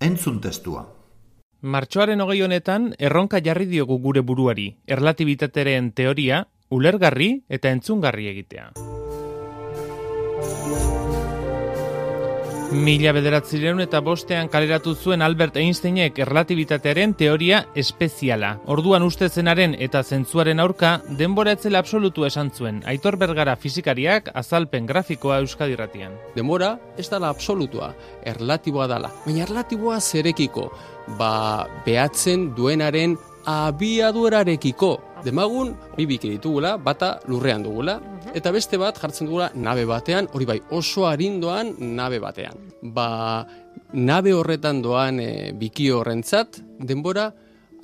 Entzun testua. Martxoaren hogei honetan erronka jarri diogu gure buruari, erlatibitateren teoria, ulergarri eta entzungarri egitea. Mila bederatzireun eta bostean kaleratu zuen Albert Einsteinek erlatibitatearen teoria espeziala. Orduan uste zenaren eta zentzuaren aurka, denbora etzela absolutu esan zuen. Aitor Bergara fizikariak azalpen grafikoa euskadirratian. Denbora ez dala absolutua, erlatiboa dala. Baina erlatiboa zerekiko, ba behatzen duenaren abiadurarekiko. Demagun, bibiki ditugula, bata lurrean dugula, eta beste bat jartzen dugula nabe batean, hori bai oso arindoan nabe batean. Ba, nabe horretan doan e, biki horrentzat, denbora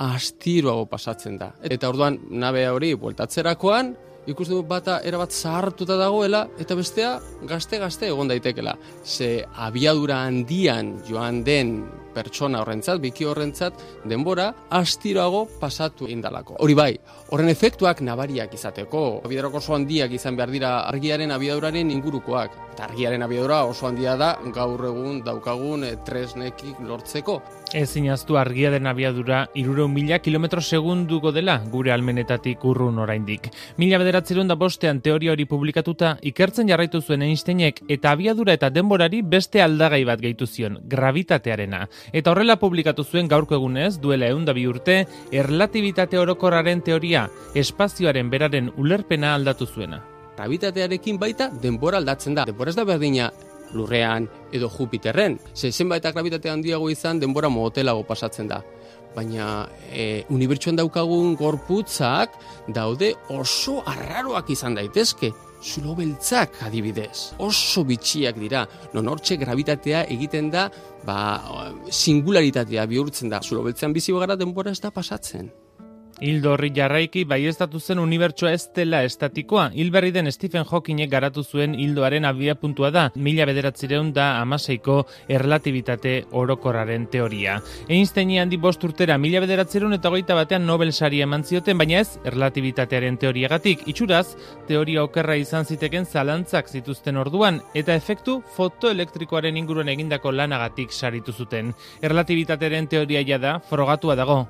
astiroago pasatzen da. Eta orduan, nabe hori bueltatzerakoan, ikusten du bata erabat zahartuta dagoela, eta bestea gazte-gazte egon daitekela. Ze abiadura handian joan den pertsona horrentzat, biki horrentzat, denbora astiroago pasatu indalako. Hori bai, horren efektuak nabariak izateko. Abiadurako oso handiak izan behar dira argiaren abiaduraren ingurukoak. Eta argiaren abiadura oso handia da gaur egun daukagun e, tresnekik lortzeko. Ez inaztu argia den abiadura irure mila kilometro segunduko dela gure almenetatik urrun oraindik. Mila bederatzerun da bostean teoria hori publikatuta ikertzen jarraitu zuen Einsteinek eta abiadura eta denborari beste aldagai bat gehitu zion, gravitatearena. Eta horrela publikatu zuen gaurko egunez, duela egun da bi urte, erlatibitate orokorraren teoria, espazioaren beraren ulerpena aldatu zuena. Gravitatearekin baita denbora aldatzen da. Denbora ez da berdina lurrean edo Jupiterren. Ze zenbait gravitate handiago izan denbora motelago pasatzen da. Baina e, unibertsuan daukagun gorputzak daude oso arraroak izan daitezke. Zulo beltzak adibidez. Oso bitxiak dira. Non hortxe gravitatea egiten da, ba, singularitatea bihurtzen da. Zulo beltzean bizi gara denbora ez da pasatzen. Hildo horri jarraiki baiestatu zen unibertsoa ez dela estatikoa. Hilberri den Stephen Hawkingek garatu zuen hildoaren abia puntua da, mila bederatzireun da amaseiko erlatibitate orokorraren teoria. Einsteini handi bost urtera mila bederatzireun eta goita batean Nobel sari eman zioten, baina ez erlatibitatearen teoriagatik. Itxuraz, teoria okerra izan ziteken zalantzak zituzten orduan, eta efektu fotoelektrikoaren inguruan egindako lanagatik saritu zuten. Erlatibitatearen teoria jada, frogatua dago,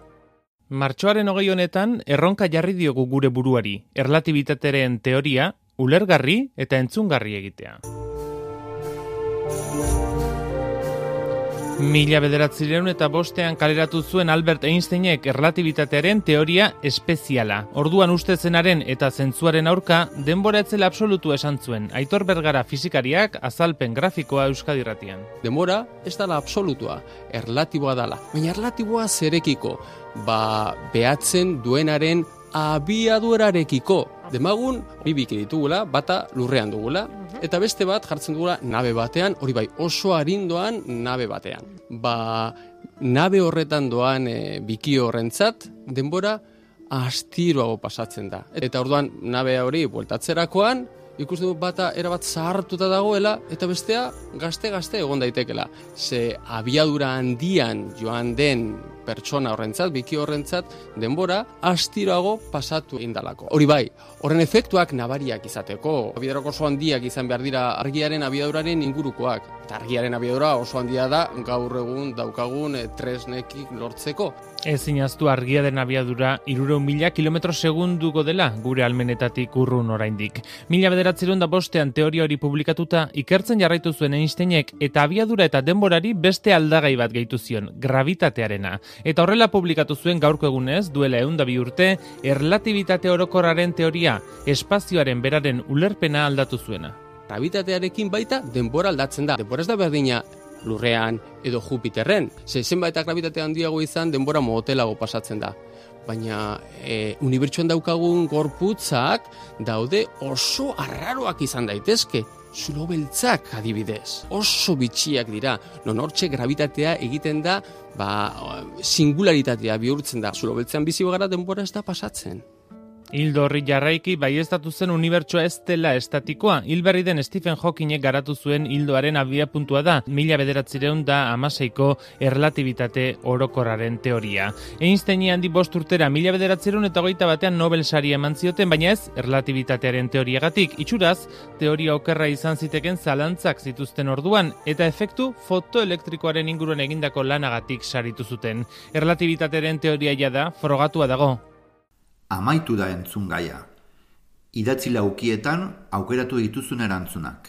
Martxoaren hogei honetan, erronka jarri diogu gure buruari, erlatibitateren teoria, ulergarri eta entzungarri egitea. Mila bederatzireun eta bostean kaleratu zuen Albert Einsteinek erlatibitatearen teoria espeziala. Orduan uste zenaren eta zentzuaren aurka, denbora etzela absolutu esan zuen. Aitor Bergara fizikariak azalpen grafikoa euskadirratian. Denbora ez dala absolutua, erlatiboa dala. Baina erlatiboa zerekiko, ba behatzen duenaren abiadurarekiko. Demagun, bibiki ditugula, bata lurrean dugula, eta beste bat jartzen dugula nabe batean, hori bai oso arindoan nabe batean. Ba, nabe horretan doan e, biki horrentzat, denbora astiroago pasatzen da. Eta orduan, nabe hori bueltatzerakoan, ikusten du bata erabat zahartuta dagoela, eta bestea gazte-gazte egon daitekela. Ze abiadura handian joan den pertsona horrentzat, biki horrentzat, denbora astirago pasatu indalako. Hori bai, horren efektuak nabariak izateko. Abiadurako oso handiak izan behar dira argiaren abiaduraren ingurukoak. Eta argiaren abiadura oso handia da gaur egun daukagun e, tresnekik lortzeko. Ezin aztu argia den abiadura iruro mila kilometro segunduko dela gure almenetatik urrun oraindik. Mila bederatzerun da bostean teoria hori publikatuta ikertzen jarraitu zuen Einsteinek eta abiadura eta denborari beste aldagai bat gehitu zion, gravitatearena. Eta horrela publikatu zuen gaurko egunez, duela eunda bi urte, erlatibitate orokorraren teoria, espazioaren beraren ulerpena aldatu zuena. Gravitatearekin baita denbora aldatzen da. Denbora ez da berdina lurrean edo Jupiterren. Ze zenbait eta gravitate handiago izan denbora motelago pasatzen da. Baina e, unibertsuan daukagun gorputzak daude oso arraroak izan daitezke. Zulo beltzak adibidez. Oso bitxiak dira. Non hortxe gravitatea egiten da, ba, singularitatea bihurtzen da. Zulo beltzean bizi gara denbora ez da pasatzen. Hildo horri jarraiki baiestatu zen unibertsoa ez dela estatikoa. Hilberri den Stephen Hawkingek garatu zuen hildoaren abia puntua da, mila bederatzireun da amaseiko erlatibitate orokorraren teoria. Einsteini handi bost urtera mila bederatzireun eta goita batean Nobel sari eman zioten, baina ez erlatibitatearen teoriagatik. Itxuraz, teoria okerra izan ziteken zalantzak zituzten orduan, eta efektu fotoelektrikoaren inguruan egindako lanagatik saritu zuten. Erlatibitatearen teoria da, frogatua dago, amaitu da entzun gaia. Idatzi laukietan aukeratu dituzun erantzunak.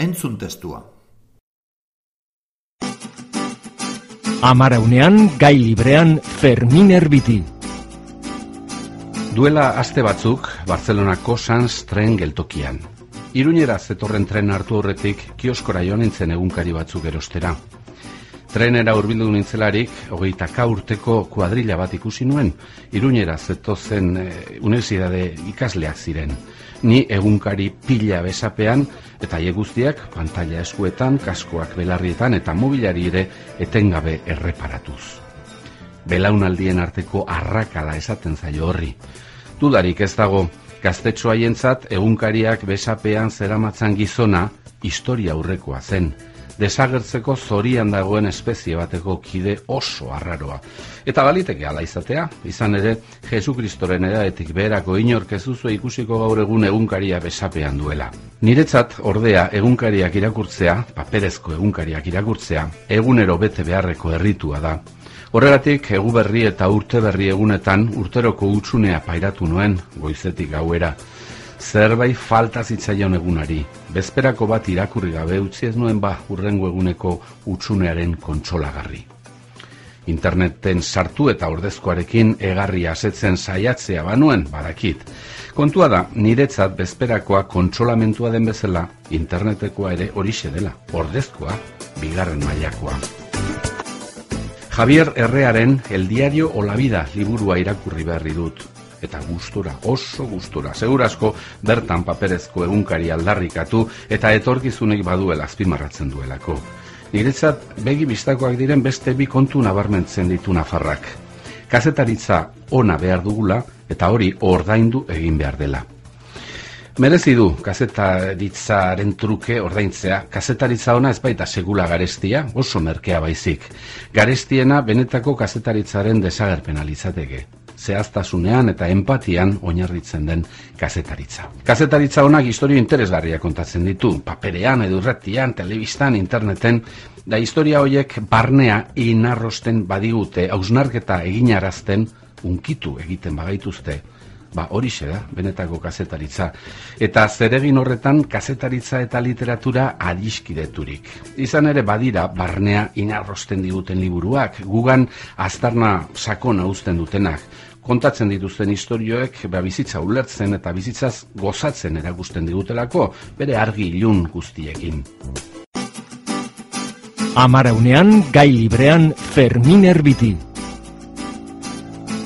Entzun testua. Amaraunean, gai librean, Fermin Erbiti. Duela aste batzuk, Barcelonako Sans tren geltokian. Iruñera zetorren tren hartu horretik, kioskora jo nintzen egunkari batzuk erostera. Trenera urbildu nintzelarik, hogeita ka urteko kuadrilla bat ikusi nuen, Iruñera zetozen e, universidade ikasleak ziren ni egunkari pila besapean eta hie guztiak pantalla eskuetan, kaskoak belarrietan eta mobilari ere etengabe erreparatuz. Belaunaldien arteko arrakala esaten zaio horri. Dudarik ez dago, gaztetxo haientzat egunkariak besapean zeramatzan gizona historia aurrekoa zen desagertzeko zorian dagoen espezie bateko kide oso arraroa. Eta baliteke ala izatea, izan ere, Jesu Kristoren edaetik beherako inork ez duzu ikusiko gaur egun egunkaria besapean duela. Niretzat, ordea, egunkariak irakurtzea, paperezko egunkariak irakurtzea, egunero bete beharreko herritua da. Horregatik, egu berri eta urte berri egunetan urteroko utxunea pairatu nuen, goizetik gauera. Zerbait falta zitzaion egunari. Bezperako bat irakurri gabe utzi ez nuen ba urrengo eguneko utsunearen kontsolagarri. Interneten sartu eta ordezkoarekin egarri asetzen saiatzea banuen, badakit. Kontua da, niretzat bezperakoa kontsolamentua den bezala, internetekoa ere horixe dela, ordezkoa, bigarren mailakoa. Javier Herrearen El Diario o la Vida liburua irakurri beharri dut eta gustura, oso gustura. Segurazko bertan paperezko egunkari aldarrikatu eta etorkizunik baduela azpimarratzen duelako. Niretzat begi bistakoak diren beste bi kontu nabarmentzen ditu nafarrak. Kazetaritza ona behar dugula eta hori ordaindu egin behar dela. Merezi du kazetaritzaren truke ordaintzea, kazetaritza ona ez baita segula garestia, oso merkea baizik. Garestiena benetako kazetaritzaren desagerpena litzateke zehaztasunean eta empatian oinarritzen den kazetaritza. Kazetaritza honak historio interesgarria kontatzen ditu, paperean, edurretian, telebistan, interneten, da historia hoiek barnea inarrosten badigute, hausnarketa eginarazten, unkitu egiten bagaituzte, ba horixe da, benetako kazetaritza. Eta zeregin horretan kazetaritza eta literatura adiskideturik. Izan ere badira, barnea inarrosten diguten liburuak, gugan aztarna sakona uzten dutenak, kontatzen dituzten istorioek ba, bizitza ulertzen eta bizitzaz gozatzen erakusten digutelako bere argi ilun guztiekin. Amaraunean, gai librean, Fermin Erbiti.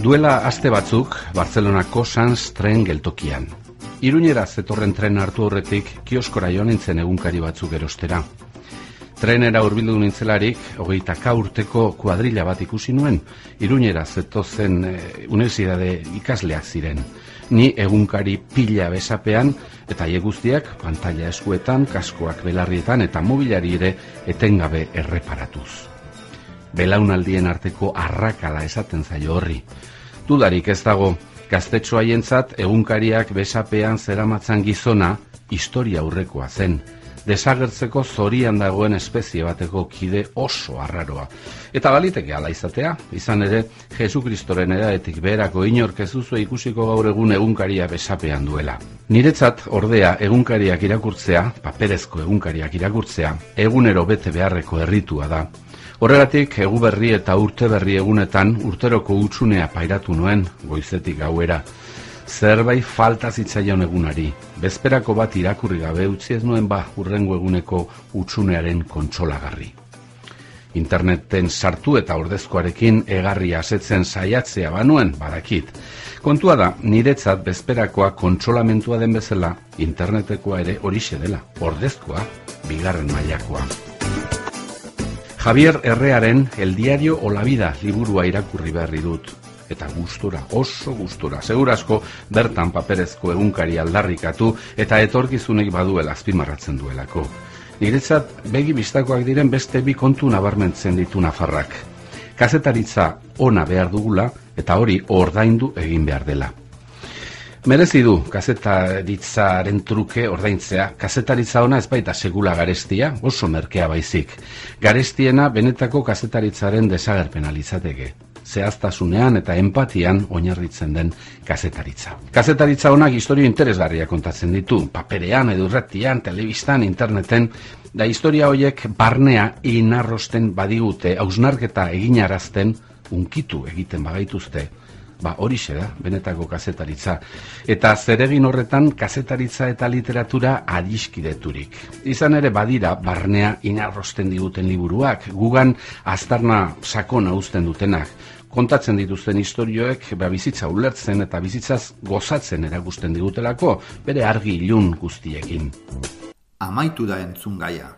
Duela aste batzuk, Barcelonako Sans tren geltokian. Iruñera zetorren tren hartu horretik, kioskora joan nintzen egunkari batzuk erostera. Trenera urbildu nintzelarik, hogeita urteko kuadrilla bat ikusi nuen, iruñera zetozen e, universidade ikasleak ziren. Ni egunkari pila besapean, eta guztiak pantalla eskuetan, kaskoak belarrietan eta mobilari ere etengabe erreparatuz. Belaunaldien arteko arrakala esaten zaio horri. Dudarik ez dago, gaztetxo haientzat egunkariak besapean zeramatzan gizona, historia aurrekoa zen desagertzeko zorian dagoen espezie bateko kide oso arraroa. Eta baliteke ala izatea, izan ere, Jesu Kristoren edaetik beherako inork ez ikusiko gaur egun egunkaria besapean duela. Niretzat, ordea, egunkariak irakurtzea, paperezko egunkariak irakurtzea, egunero bete beharreko herritua da. Horregatik, egu berri eta urte berri egunetan urteroko utxunea pairatu nuen, goizetik gauera zerbait falta zitzaion egunari. Bezperako bat irakurri gabe utzi ez nuen ba urrengo eguneko utsunearen kontsolagarri. Interneten sartu eta ordezkoarekin egarri asetzen saiatzea banuen badakit. Kontua da, niretzat bezperakoa kontsolamentua den bezala, internetekoa ere horixe dela, ordezkoa, bigarren mailakoa. Javier Herrearen El Diario o la Vida liburua irakurri beharri dut eta gustura, oso gustura. Segurazko bertan paperezko egunkari aldarrikatu eta etorkizunek baduela azpimarratzen duelako. Niretzat begi bistakoak diren beste bi kontu nabarmentzen ditu nafarrak. Kazetaritza ona behar dugula eta hori ordaindu egin behar dela. Merezi du kazetaritzaren truke ordaintzea. Kazetaritza ona ez baita segula garestia, oso merkea baizik. Garestiena benetako kazetaritzaren desagerpena litzateke zehaztasunean eta empatian oinarritzen den kazetaritza. Kazetaritza honak historio interesgarria kontatzen ditu, paperean, edurretian, telebistan, interneten, da historia horiek barnea inarrosten badigute, hausnarketa eginarazten, unkitu egiten bagaituzte, ba horixe da, benetako kazetaritza. Eta zeregin horretan kazetaritza eta literatura adiskideturik. Izan ere badira, barnea inarrosten diguten liburuak, gugan aztarna sakona uzten dutenak, kontatzen dituzten istorioek ba, bizitza ulertzen eta bizitzaz gozatzen erakusten digutelako bere argi ilun guztiekin. Amaitu da entzun gaia.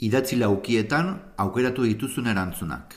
Idatzi laukietan aukeratu dituzun erantzunak.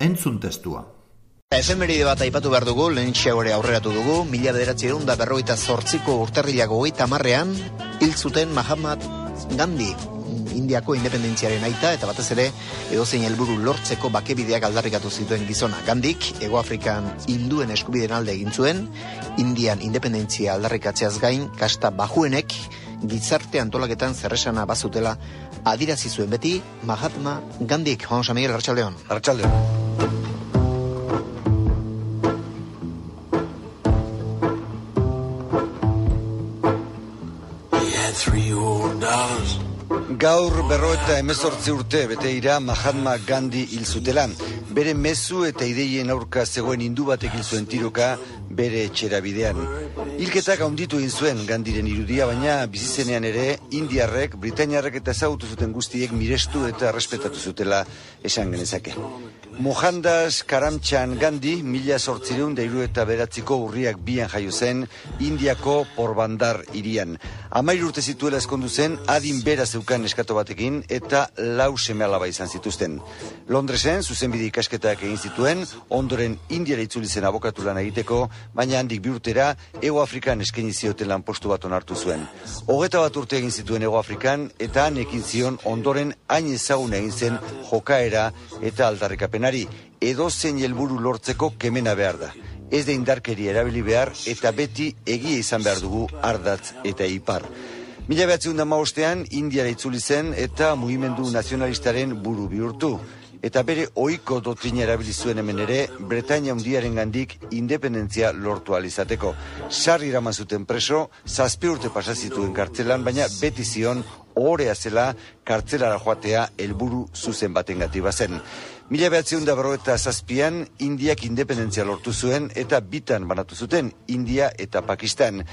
Entzun testua. Efemeride bat aipatu behar dugu, lehen xeagore aurreratu dugu, mila bederatzi egun da berroita zortziko urterrilago goita marrean, hil zuten Mahatma Gandhi, Indiako independentziaren aita, eta batez ere, edozein helburu lortzeko bakebideak aldarrikatu zituen gizona. Gandik, Ego Afrikan induen eskubiden alde egin zuen, Indian independentzia aldarrikatzeaz gain, kasta bajuenek, gizarte antolaketan zerresana bazutela adirazi zuen beti Mahatma Gandik. Juan Miguel, Arratxaldeon. Arratxaldeon. Gaur berro eta emezortzi urte bete ira Mahatma Gandhi hil zutela. Bere mezu eta ideien aurka zegoen hindu batek hil zuen tiroka bere etxera bidean. Hilketak haunditu egin zuen Gandiren irudia, baina bizizenean ere Indiarrek, Britainiarrek eta ezagutu zuten guztiek mirestu eta respetatu zutela esan genezake. Mohandas Karamchan Gandhi, mila sortzireun deiru eta beratziko urriak bian jaio zen, Indiako porbandar irian. Amair urte zituela eskondu zen, adin bera zeukan eskato batekin, eta lau seme alaba izan zituzten. Londresen, zuzenbide ikasketak egin zituen, ondoren Indiara itzuli zen abokatu lan egiteko, baina handik bi urtera, Ego Afrikan eskaini zioten lan postu bat onartu zuen. Hogeta bat urte egin zituen Ego Afrikan, eta han ekin zion ondoren hain ezagun egin zen jokaera eta aldarrikapenari, edo zein helburu lortzeko kemena behar da ez da indarkeri erabili behar eta beti egia izan behar dugu ardatz eta ipar. Mila behatzen da maostean, Indiara itzuli zen eta mugimendu nazionalistaren buru bihurtu. Eta bere ohiko dotrina erabili zuen hemen ere, Bretaña undiaren gandik independentzia lortu alizateko. Sarri iraman zuten preso, zazpi urte pasazituen kartzelan, baina beti zion, ohorea zela, kartzelara joatea helburu zuzen baten gati bazen. Mila behatzeun da eta zazpian, Indiak independentzia lortu zuen eta bitan banatu zuten, India eta Pakistan.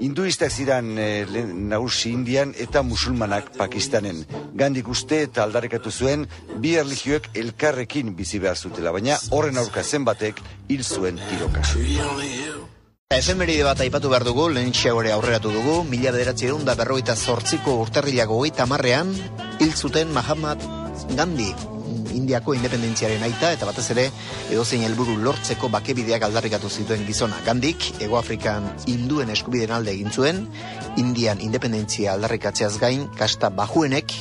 Hinduistak ziran e, nagusi Indian eta musulmanak Pakistanen. Gandik uste eta aldarrekatu zuen, bi erligioek elkarrekin bizi behar zutela, baina horren aurka zenbatek hil zuen tiroka. Efemeride bat aipatu behar dugu, lehen xeagore aurreratu dugu, mila bederatzi egun da berroita zortziko urterrilago goita marrean, hil zuten Mahatma Gandhi, Indiako independentziaren aita eta batez ere edozein helburu lortzeko bakebideak aldarrikatu zituen gizona. Gandik, Ego Afrikan induen eskubiden alde egin zuen, Indian independentzia aldarrikatzeaz gain, kasta bajuenek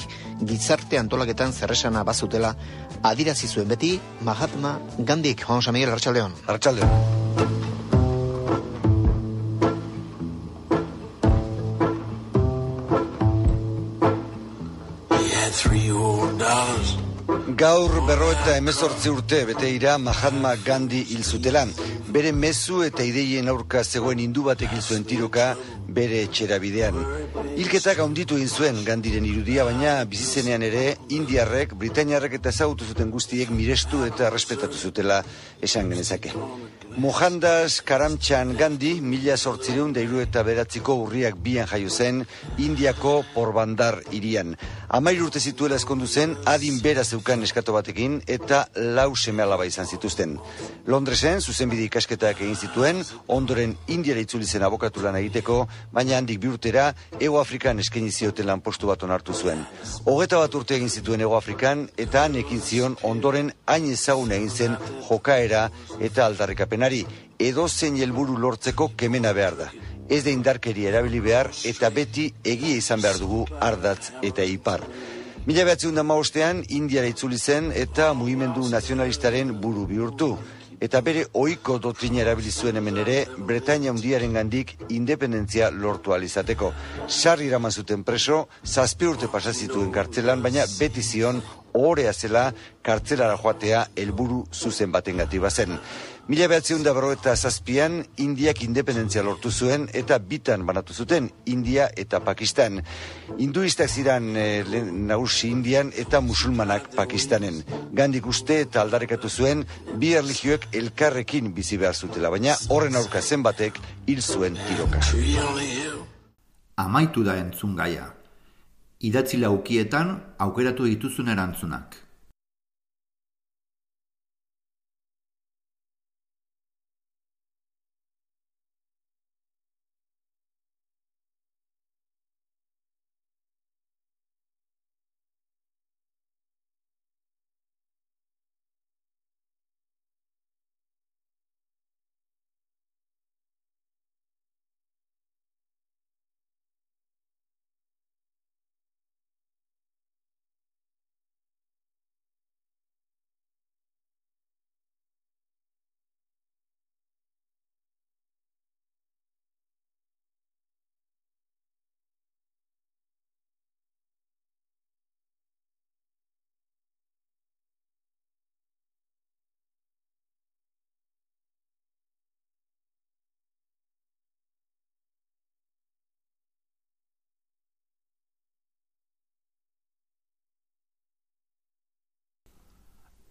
gizarte antolaketan zerresana bazutela adirazi zuen beti Mahatma Gandik. Juan Miguel, Arratxaldeon. Arratxaldeon. Gaur berro eta emezortzi urte bete ira Mahatma Gandhi hil zutela. Bere mezu eta ideien aurka zegoen hindu batek hil zuen tiroka bere etxera bidean. Hilketak haunditu egin zuen Gandiren irudia, baina bizizenean ere Indiarrek, Britainiarrek eta ezagutu zuten guztiek mirestu eta respetatu zutela esan genezake. Mohandas Karamchan Gandhi, mila sortzireun deiru eta beratziko urriak bian jaio zen, Indiako porbandar irian. Amair urte zituela eskondu zen, adin bera zeukan eskato batekin, eta lau seme alaba izan zituzten. Londresen, zuzenbide ikasketak egin zituen, ondoren Indiara itzuli zen abokatu lan egiteko, baina handik bi urtera, Ego Afrikan eskaini zioten lan postu bat onartu zuen. Hogeta bat urte egin zituen Ego Afrikan, eta han ekin zion ondoren hain ezagun egin zen jokaera eta aldarrikapenari, edo zein helburu lortzeko kemena behar da ez da indarkeria erabili behar eta beti egia izan behar dugu ardatz eta ipar. Mila behatzen da maostean, Indiara itzuli zen eta mugimendu nazionalistaren buru bihurtu. Eta bere ohiko dotrina erabili zuen hemen ere, Bretaña undiaren gandik independentzia lortu alizateko. Sarri iraman zuten preso, zazpi urte pasazituen kartzelan, baina beti zion ohorea zela kartzelara joatea helburu zuzen baten gati bazen. Mila behatzeun da eta zazpian, Indiak independentzia lortu zuen eta bitan banatu zuten, India eta Pakistan. Hinduistak ziran e, nagusi Indian eta musulmanak Pakistanen. Gandik uste eta aldarekatu zuen, bi erligioek elkarrekin bizi behar zutela, baina horren aurka zenbatek hil zuen tiroka. Amaitu da entzun gaia. Idatzi laukietan aukeratu dituzun erantzunak.